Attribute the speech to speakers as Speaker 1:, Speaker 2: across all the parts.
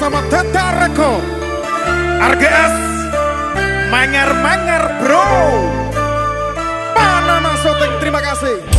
Speaker 1: bersama Teta Reko RGS Mangar-mangar bro. Panama Soteng terima kasih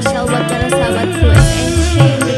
Speaker 1: special, what does I